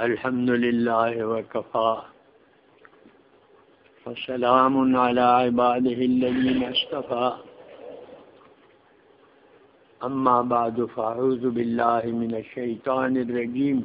الحمد لله وكفى وسلام على عباده الذين اصطفى أما بعد فأعوذ بالله من الشيطان الرجيم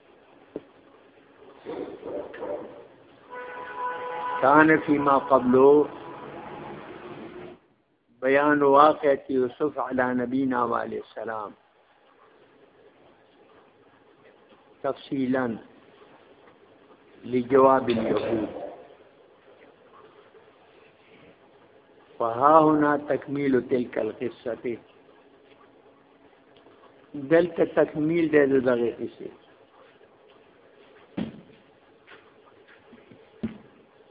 كان فيما قبله بيان واقعة يوسف على نبينا و السلام تفصيلا لجواب اليهود فها هنا تکمیل تلک القصه دلته تکمیل دی دغه کیسه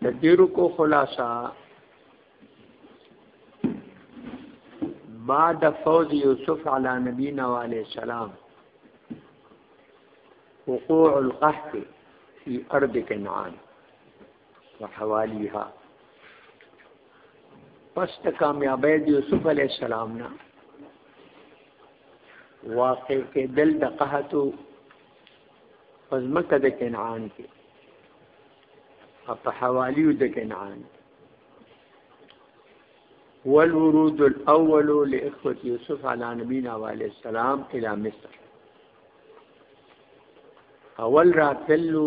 د دې رکو خلاصہ بعد فوز یوسف علی نبینا علیہ السلام وقوع القحط فی ارض کنعان وحوالیها پس د کامیابی د یوسف علی السلام نه واقع کې دل د قحطو پزمکه د کنعان کې په حوالیو د کنعان والورود الاول لاخوه یوسف علی نبینا علی السلام الی مصر اول راتلو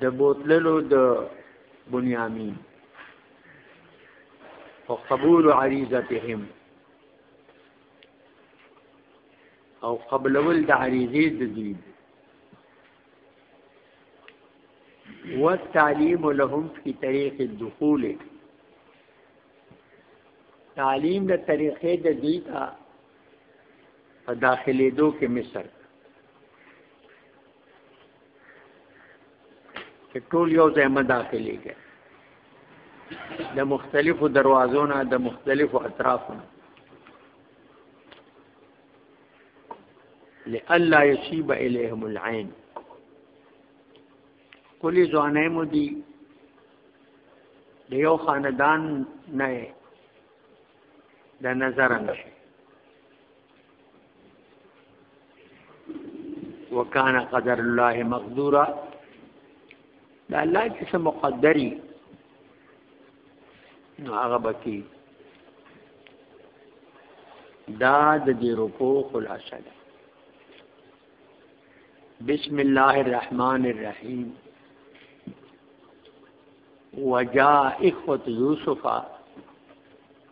د بوتللو د بنیامین او قبول عریضتهم او قبلول د عریضې د دین والتعلیم لهم فی طریق الدخول تعلیم د طریقې د دی ته داخلي دو کې مصر چې ټول یو ځای مداخلي کې د مختلفو دروازو نه د مختلفو اطرافو نه لئلا یصيب الیهم العين کلی ځوانې مو دي د یو خاندان نه د نظر نشي وکانا قدر الله مقدورا دا الله چې سم مقدري نو هغه بکی دا د دې رکو خلاصه ده بسم الله الرحمن الرحیم وجاء اخوة يوسف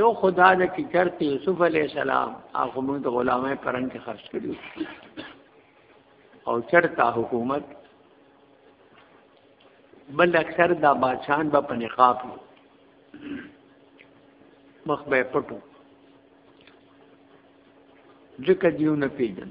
یو خدا د کی چرته یوسف علی السلام هغه موږ د غلامه پرنګ کې خرج کړو او چرته حکومت بل اکثر دا بادشاہان به په نقاب مخ به پټو ځکه دیو نه پیژن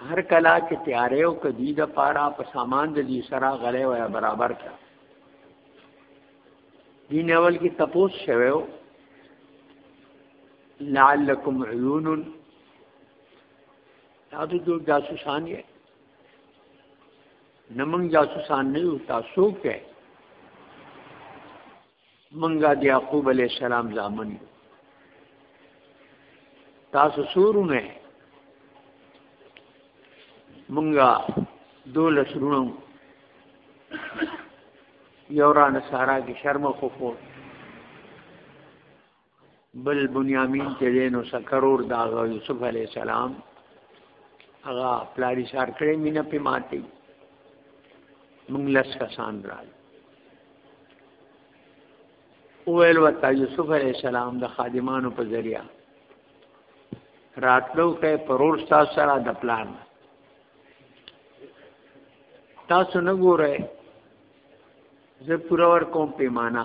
هر کلا چې تیارې او کدی د پاره په سامان د دې سره غلې وای برابر کړه دین اول کې تپوس شوو لعلکم عیون تاسو جو جاسوسان یې نمنګ جاسوسان نه یو تاسو کې منګه د یعقوب علی السلام زامن تاسو سورونه منګه دوله سرونو یو را نصارا کې شرم خو خو بل بنیامین چې دی نو سکرور د هغه یوسف علیه السلام هغه پلاری شار کړی مینه پې ماتې مونږ لس کسان راغلي وویل ورته یوسف علیه السلام د خادمانو په ذریعه راتلو کې پرور تاسو سره د پلان تاسو نه ګورئ زه پورا ور کوم پیمانه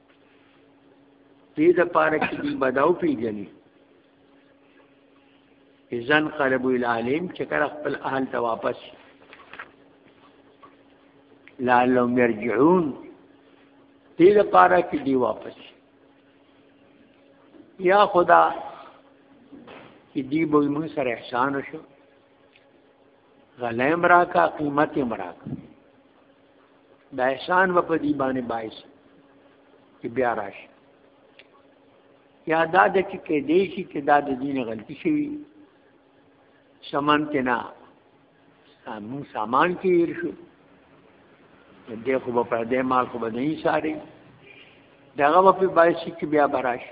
دې د پاره کې دی بداو پیجنې اذن قلب العالم چې کله خپل اهل ته واپس لعلهم يرجعون دې د پاره کې دی واپس یا خدا چې دی به موږ سره احسان وشو غلیم راکا قیمت مراکا دا احسان و په دی باندې باعث چې بیا راشي یا دا د چې کې دی شي چې دا د دین غلطي شوی سامان کې نه مون سامان کې ور شو دې خو په دې مال خو به نه ساري دغه په باعث چې بیا براشي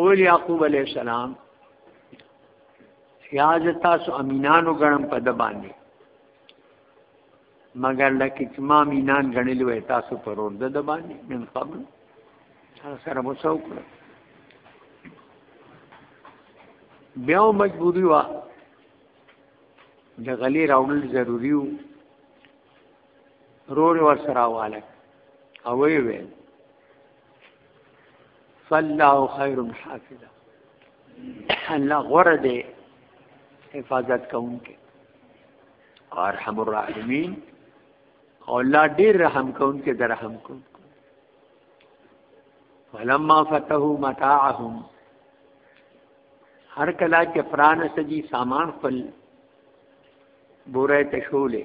اول یعقوب علیہ السلام یاز تاسو امینانو غنم په د باندې مگر لکه چې ما مینان غنل وې تاسو پر ور د باندې من قبل سره مو څو کړ بیا مجبوری وا د غلی راوړل ضروری وو رور ور سره واله او وی ویل فالله خير حافظا الله غره دې حفاظت کوونکې ارحم الراحمین او الله ډیر رحم کوونکې د رحم کوونکو ولما فتحوا متاعهم هر کله چې پران سجي سامان خپل بوره ته شولې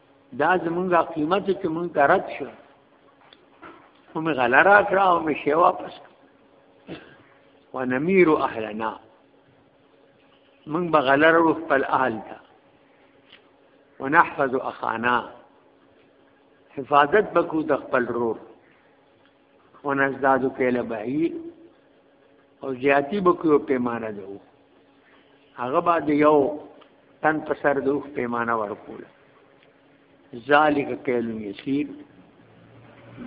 دا زمونږه قیمت چې مونږ ته رد شو هم غلا را کړه او مې شی واپس ونمیر اهلنا مونږ به غلا رو خپل اهل ته ونحفظ اخانا حفاظت بکو د خپل رور ونزدادو کله به او زیاتی بکو پیمانه دو هغه بعد یو تن په سر د اوخ پیمانه ورکول ذالک کیل یسیر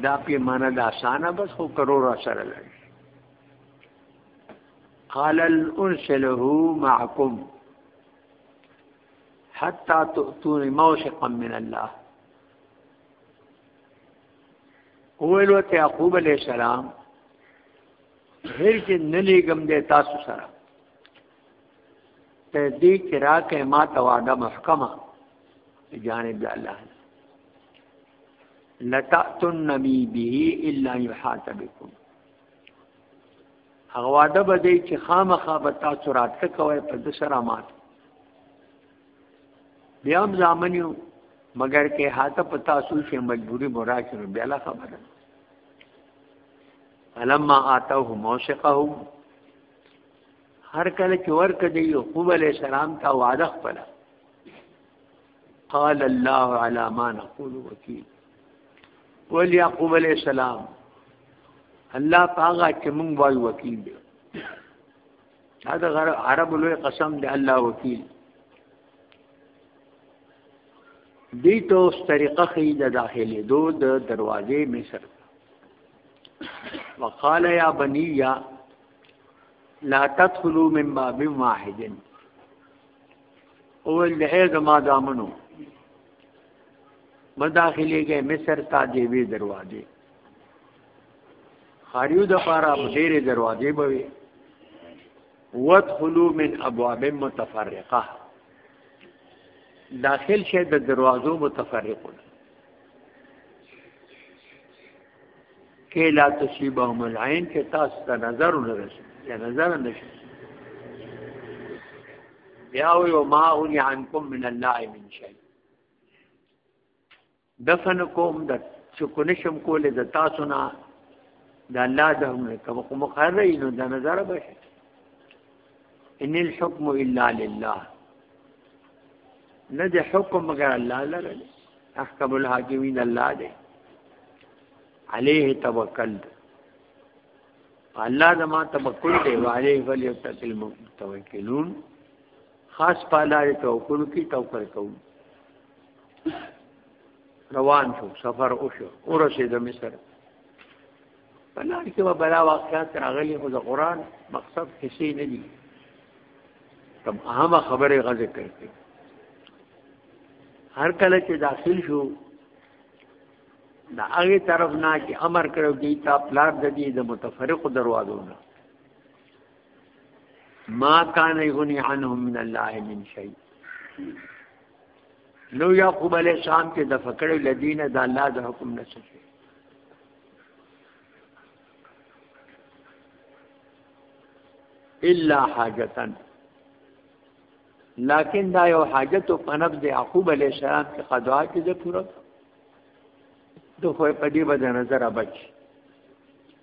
دا پیمانه د اسانه بس خو کرور سره لګي قال الانسله معكم حتى تؤتون موثقا من الله ویل ته یعقوب علی السلام هر چې نلیګم دې تاسو سره ته دې کې راکې ما ته وعده محکمه جانب الله لتاتن نبی به الا یحات بكم هغه وعده به دې چې خامخا به تاسو راتکوي په دسرامات بیا هم ځامن یو مګر کې هاته په تاسو شي مجبوری برا کړو بیا لا خبره فلما آتوه موثقهم هر کله چې ورکه دی یعقوب علی السلام ته وعده خپل قال الله على ما نقول وكيل ول یعقوب علی السلام الله پاغه چې مونږ وای وکیل دی دا غره عرب لوی قسم دی الله وکیل دی ته طریقه خې د داخلي دو د دروازې مصر وقال یا بنی یا لا تدخلوا من باب واحد اول له زما دامنو مداخلي کې مصر ته دی وی دروازې خاریو د پاره ډېرې دروازې به وي وادخلوا من ابواب متفرقه داخل شي د دروازو متفرقو کې لا تصيبهم العين کې تاسو ته نظر ورسي یا نظر نشي بیا وي ما اوني عنكم من الله من شيء دفن کوم د چکونشم کولې د تاسو نه د الله د حکم کوم خو مقرره نو د نظر به ان الحكم الا لله نه د حکم مگر الله لره احکم الحاکمین الله دی عليه توکل الله زما توکل دی وعليه فليتوکل المتوکلون خاص پالای ته کول کی تو پر کول روان شو سفر وشو ورسې د مصر په لار کې به بلا واقعات راغلي خو د قران مقصد کسی نه دي تم اهم خبره غزه کوي هر کله چې داخل شو دا هغه طرف نه چې امر کړو دی تا پلار د دې د متفرقو دروازو نه ما کان یغنی عنهم من الله من شیء نو یعقوب علیہ السلام کې د فکر لدین د الله د حکم نه څه الا حاجتن لكن دا یو حاجت او پنب د یعقوب علی السلام کې قضا کې ده پوره د خو په دې باندې نظر بچ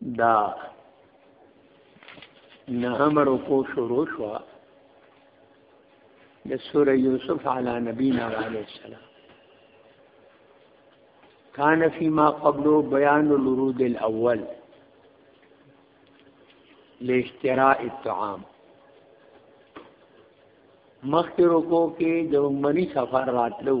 دا نهم رکو شروع شو د سوره یوسف علی نبینا علیه السلام کان فيما قبل بیان الورود الاول لاشتراء الطعام مخکې رکو کې د منی سفر راتلو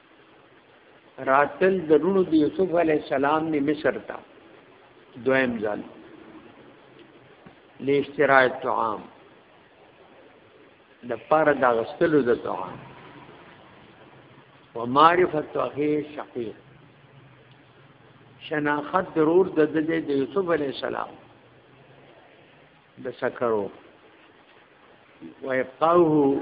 راتل درونو د یوسف علی السلام نه مصر ته دویم ځل لاشتراء الطعام د پاره د غسلو د طعام ومعرفت اخی شقیق شناخت ضرور د د یوسف علی السلام د سکرو ويبقاه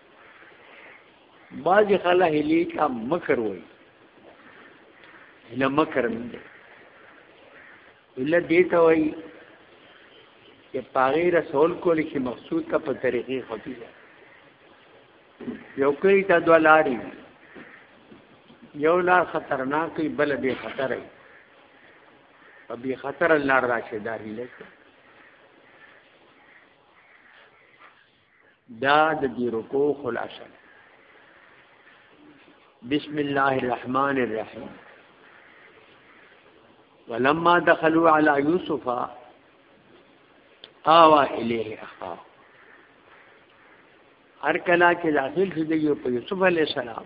بعضی خلا هلی تا مکر وای هله مکر نه دی الا دیتا وای چې پاغی رسول کول چې مقصود ته په طریقې خفي ده یو کوي تا دوه لاري یو لار خطرناک وي بل به خطر وي په به خطر لار راشي داري لکه دا د دې رکو خلاصه بسم الله الرحمن الرحیم ولما دخلوا على يوسف آوا الیه اخاه هر کله چې داخل شو د یوسف علی السلام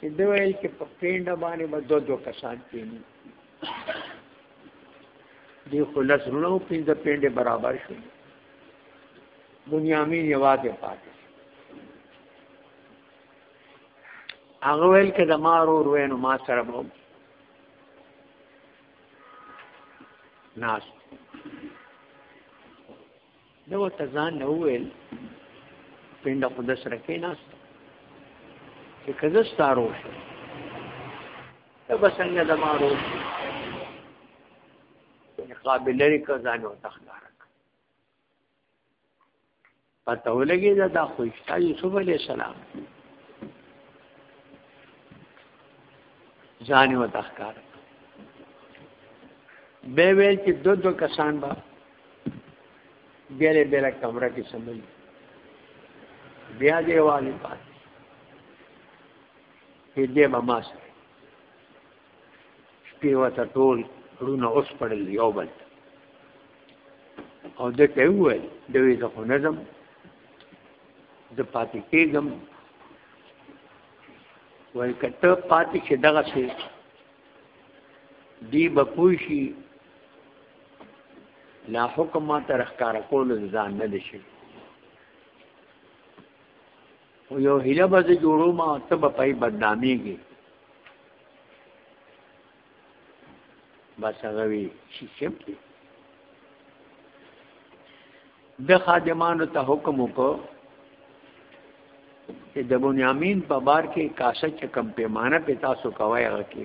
چې دوی ویل چې په پینډه باندې به دو دو کسان کېني دی خلص رونو پینځه پینډه برابر شو بنیامین یوازې پاتې هغه ویل کې د مارو روینو ما سره مو ناس دا ورته ځان نه وویل پنډه خو د سره کېناسته چې که زه ستا روغ شم ته به څنګه زما روغ شي قابل لري که ځان ورته ښکاره کړه پته ولګېده دا خو اشتا یوسف علیه السلام ځان ورته ښکاره به ویل چې دو دو کسان به بیره بیره کمره کې سمجي بیا دی والی پات کې دې ما ما سره شپې وته ټول ړونه اوس پړل یو بل او د ته وویل د وی زه خو نه ځم زه پاتې کېږم وایي که ته پاتې شې دغسې دی به پوه شي لا حکم ما تر ښکار کول ځان نه دي شي او یو هله به جوړو ما ته به پای بدناميږي بس هغه وی شي شم د خادمانو ته حکم وکړو چې د بنیامین په بار کې کاسه چې کم پیمانه په تاسو کوي هغه کې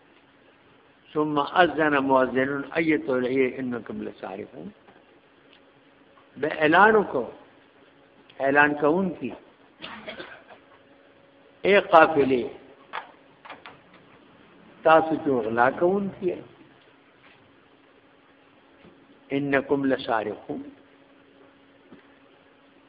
ثم اذن مؤذن ايت الهي انكم لسارقون به اعلان کو اعلان کون کی اے قافلے تاسو جو غلا کون کی انکم لسارقون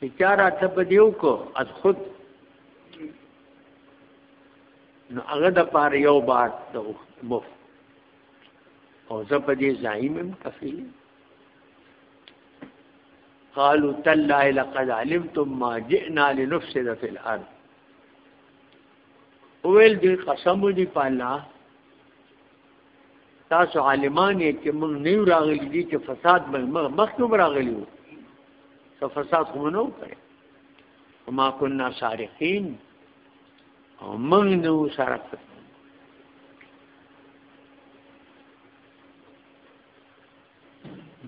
چې چا راته په دې وکړو از خود نو هغه د پاره یو بار د مف او زه په دې زعیم هم کفیل قالوا تالله لقد علمتم ما جئنا لنفسد في الارض ویل دې قسم دې په الله تاسو عالمان یې چې موږ نه راغلي دي چې فساد موږ مخکې راغلي وو څه فساد خو نه وکړي وما كنا سارقين او موږ نه وو سارق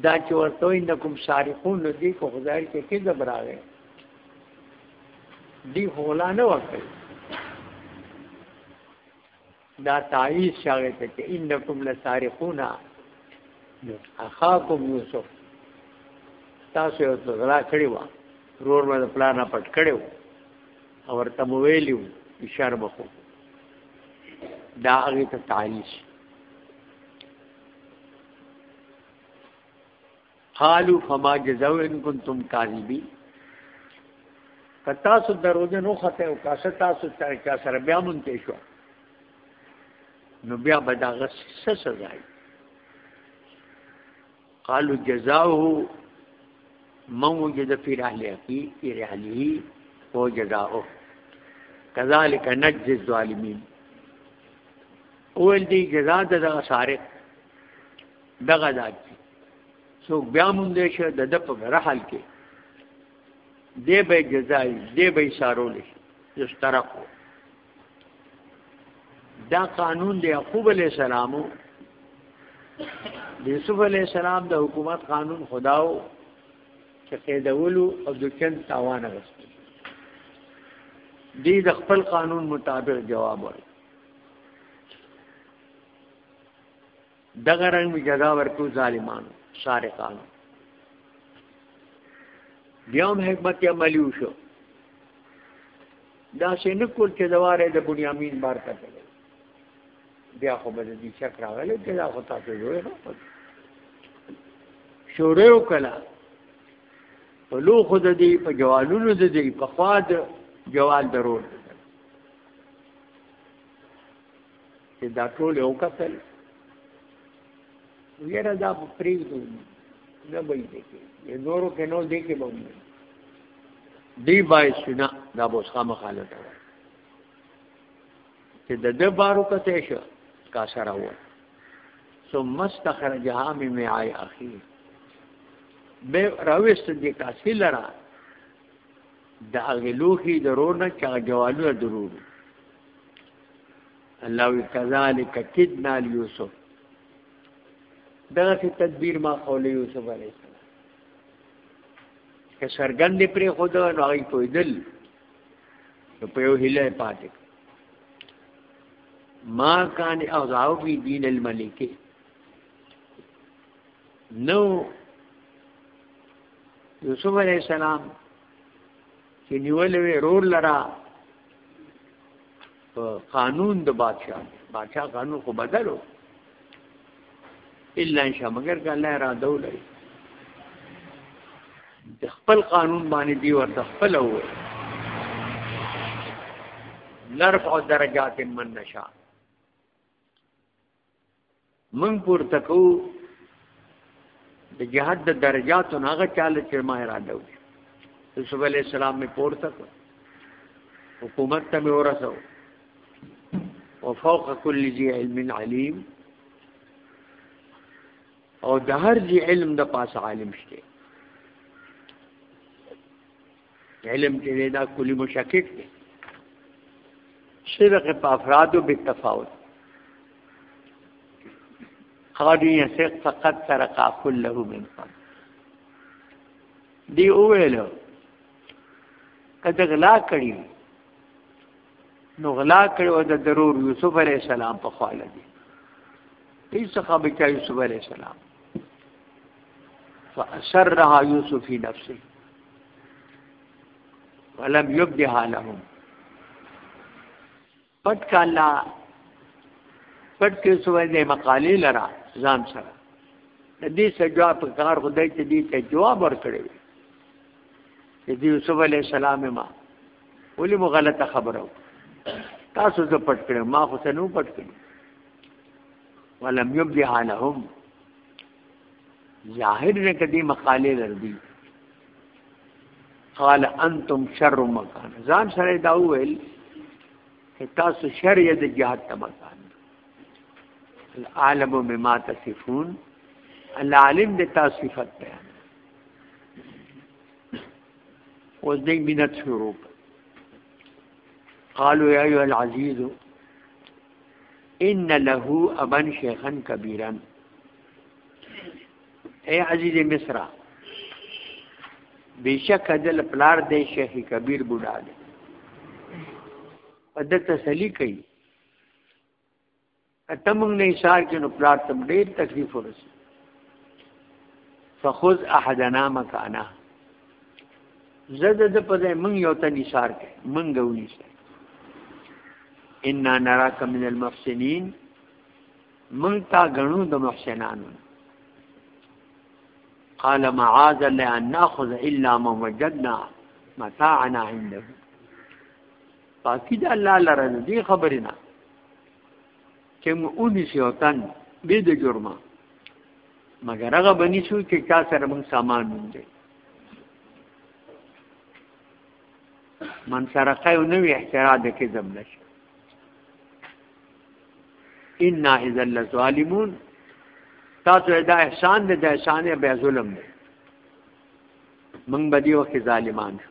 دا چې ورته انکم سارقون دي کو خدای کې کې زبراغه دی هولا نه وکړي دا تعیز شاغه ته چې انکم لسارقون اخاکم یوسف تاسو یو څه غلا کړی و رور مې پلان پټ کړو او ورته مو ویلو اشاره مخو دا هغه ته تعیز قالو فما جزاو ان کنتم کاذبی کتا سو دروځه نو خته او کاسه تاسو ته چا سره بیا مونته شو نو بیا به دا غس څه سزا وي قالو جزاؤه من وجد في رحله في رحله هو جزاؤه كذلك نجزي الظالمين اول دی جزا د دغه سارق دغه ذات څوک بیا مونږ دې شه د د په غره حال کې دې به جزای دې به سارول شي یشترق دا قانون دی یعقوب علی السلام د یوسف علی السلام د حکومت قانون خداو چې قیدولو او د چن تاوان غوښتل دی د خپل قانون مطابق جواب ورکړ دغه رنګ می جزا ورکو ظالمانو سارقانو بیا هم حکمت عملی وشو دا څنګه کول چې دواره د بنیامین بار کړل بیا خو به دې شک راغلی چې دا خو تاسو جوړه شورې وکړه په لو خو د دې په جوالونو د دې په خوا د جوال درول چې دا ټول یو قتل ویره دا پریږدو نه به دې کې نورو کې نو دې کې به دی بای سنا دا بوس خامه خاله ده چې د د بارو کته شو کا سره و ثم استخرجها من معاء اخي به راوست دي کا سلرا دا غلوخي درونه چا جوالو درونه الله وکذالک کدنا یوسف دغه سی تدبیر ما قول یوسف علیه السلام که سرګند پر خود نو هغه پویدل نو په یو هله پاتې ما کان اغزاو فی دین الملک نو یوسف علیہ السلام چې نیولې ورور لرا قانون د بادشاہ بادشاہ قانون خو بدلو الا ان شاء مگر که الله را دولای د خپل قانون باندې دی ورته خپل و نرفع درجات من نشاء من پورته کو د جهاد د درجات نه هغه چاله چې ما اراده وکړه یوسف علی السلام می پورته کو حکومت ته می ورسو او فوق کل ذی علم علیم او د هر ذی علم د پاس عالم شته علم کې دی دا کلی مشکک دی شرک په افرادو به تفاوت خادی یسق فقط سرق كله من قبل دی اوویل کته غلا کړی نو غلا کړی او د ضرور یوسف علی السلام په خاله دی هیڅ خبره یوسف علی السلام فأسرها يوسف في نفسه ولم يبدها لهم پټ کالا پټ کې سوې د مقالې لرا ځان سره د دې سجوا په کار خدای ته دې ته جواب ورکړي چې دې یوسف علی السلام ما ولې مو غلطه خبره تاسو زه پټ کړم ما خو څه نو پټ کړم ولم يبدها لهم ظاهر دې کدي مقاله لربي قال انتم شر مکان ځان سره دا ویل چې تاسو شر یې د جهاد ته مکان العالم بما تصفون العالم د تاسو صفات بیان اوس دې مينت شروع قالوا يا ايها العزيز ان له ابا شيخا كبيرا اے عزیز مصر بیشک دل پلار دے شیخ کبیر بوډا دے پد تسلی کوي اتم نه اشار کې نو پلار تم ډیر تکلیف ورسې فخذ احدنا مکانه زه د په ځای مونږ یو ته نثار کې مونږ ونیسه ان نراک من المحسنین مونږ تا غنو د محسنانو قال معاذ الله ان ناخذ الا ما وجدنا متاعنا عنده پاکی دا الله لره دې خبرنا چې مو ونیسي او تن بې د جرمه مګر هغه بنی شو چې چا سره موږ سامان مونږه من سره قیو نوې احتراز کې زم نشه ان اذا لظالمون تاسو دا احسان دې د احسان به ظلم دی موږ به دی وخت ظالمان شو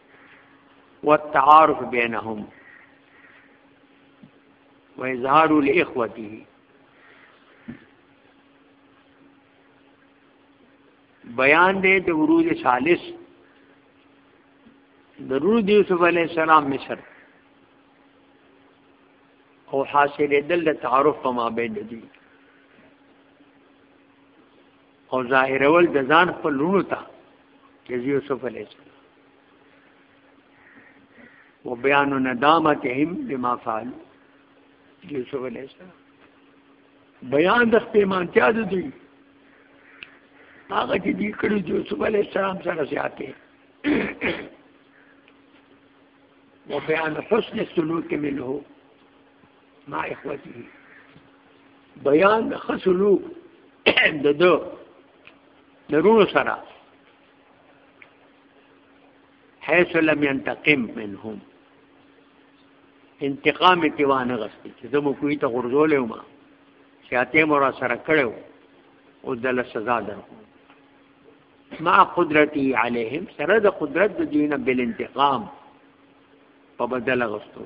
والتعارف بينهم واظهار لاخوته بیان دې د ورود ثالث د ورود یوسف علی السلام مصر او حاصل دل تعارف په مابین دي او ظاهرول د ځان خپل لونو ته چې یوسف علیه السلام و بیان ندامتهم بما فعلوا یوسف علیه السلام بیان د پیمانتیا د دوی هغه چې دې کړو یوسف علیه السلام سره سیاته و بیان حسن سلوک منه ما اخوته بیان د خسلو د دو درونو سره حيث لم ينتقم منهم انتقام تیوانه غستی چې زمو کوی ته غرزولې ما سیاته مورا سره کړو او دل سزا درکو ما قدرتي عليهم سره د قدرت د دینه بل انتقام په بدل غستو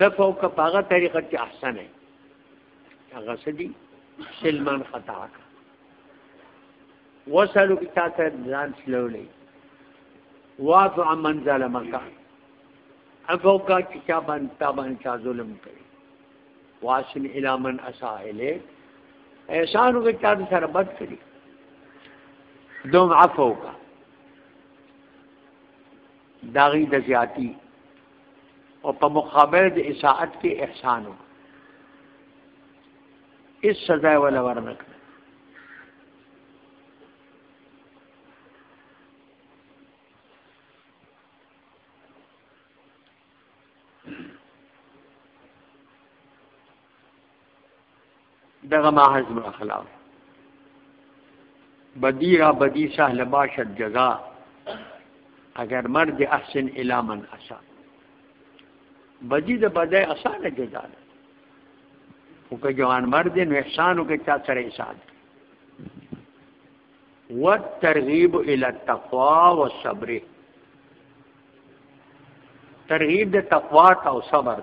د کو که په هغه طریقه چې احسن دی هغه سدي سلمان خطا کا وصلو کی تا ته ځان سلولې واف عمن ظلمک اګو کا چې چا باندې تا باندې چا ظلم کوي واسن الی من اسا الیک احسان وکړه چا سره بد کړی دوم عفو کا داغی د زیاتی او په مقابل د اساعت کې احسان وکړ اس سزا ولا ورنک دغه ما حزم اخلاق بدی را بدی سهل باشد جزا اگر مرد احسن الى من اسا بدی د بدای اسانه جزا ده او که جوان مرد نو احسان او که چا سره احسان والترغيب الى التقوى والصبر ترغيب د تقوا او صبر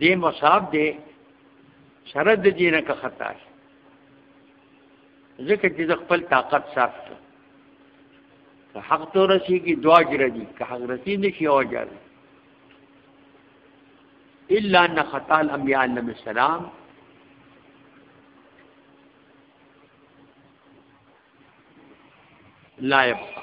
دې مصاب دې سره د دینه کا خطا شي ځکه چې د خپل طاقت صرف کړ که حق تو رسی کی دعا جره دی که حق رسی نشی او جر الا ان خطا الانبیاء علیهم السلام لا يبقى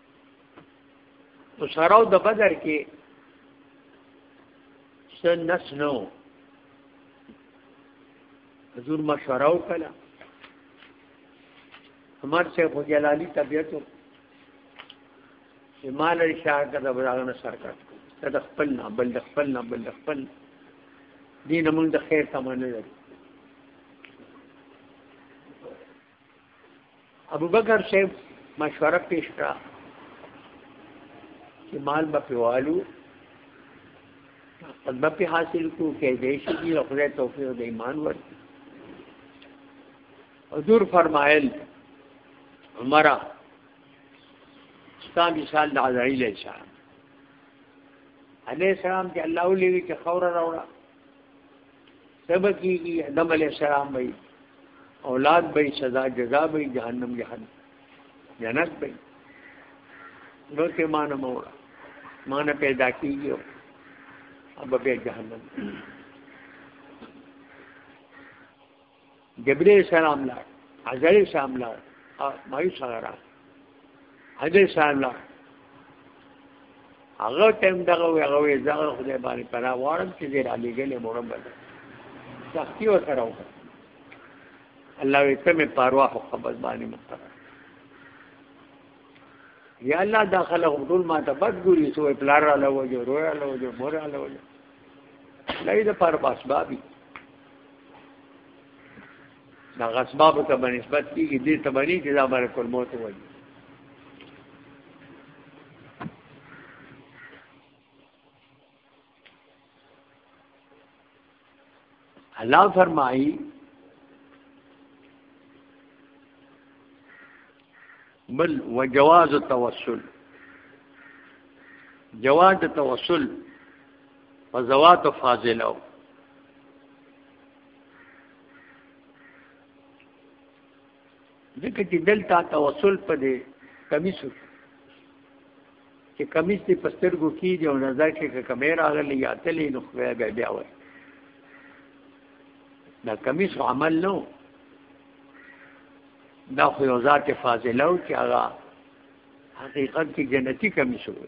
نو سراو د بدر کې څه نس نو حضور ما سراو کله عمر شیخ جلالی طبیعت مال شاه کا د بلاغنه سرکټ د خپل نه بل د خپل نه بل د خپل دین موږ د خیر تمنه لرو ابو بکر صاحب مشوره پیش کړه چې مال به پیوالو خدمت په حاصل کو کې دې شي دی خدای توفیق د ایمان ور حضور فرمایل عمره ستا مثال د عزرائیل السلام علیه السلام چې الله ولې کې خور راوړه تب کیږي آدم علی السلام وي اولاد به سزا جزا به جهنم جهنم جنت به نو ته مان موړه مان پیدا کیږي اب به جهنم جبرئیل السلام لا عزرائیل السلام لا مایوس راغله هغه صاحب لا هغه ټیم دغه وی هغه وی زغه خدای باندې پرا وارم چې دې را لګلې مورم بده سختی و سره و الله وی ته مې پروا خو قبض باندې مقرر یا الله داخله ټول ما ته بد ګوري سو پلار را لوجو روي را لوجو مور را لوجو لای د پر باسبابي دا غسباب ته باندې نسبت کیږي دې ته باندې چې دا باندې کول موت وایي الله فرمایي بل وجواز التوسل جواز التوسل فزوات فاضلو ځکه چې دلته توسل په دې کمیسو چې کمیس دې په سترګو کې دی او نظر کې که کمې راغلی یا تلې نو خدای بیا بیا وایي دا کمیس عمل نو دا خو یو ذات فاضله او چې هغه حقیقت کې جنتی کمیس وي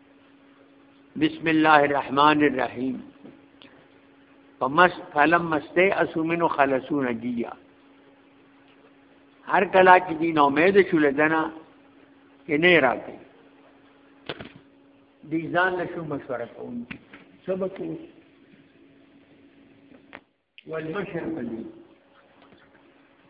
بسم الله الرحمن الرحیم فمس فلم مسته اسومنو خلصون دیا هر کلا چې دین امید شول دنا کې نه راځي دې ځان له شو مشوره کوم سبق والمشرق اليوم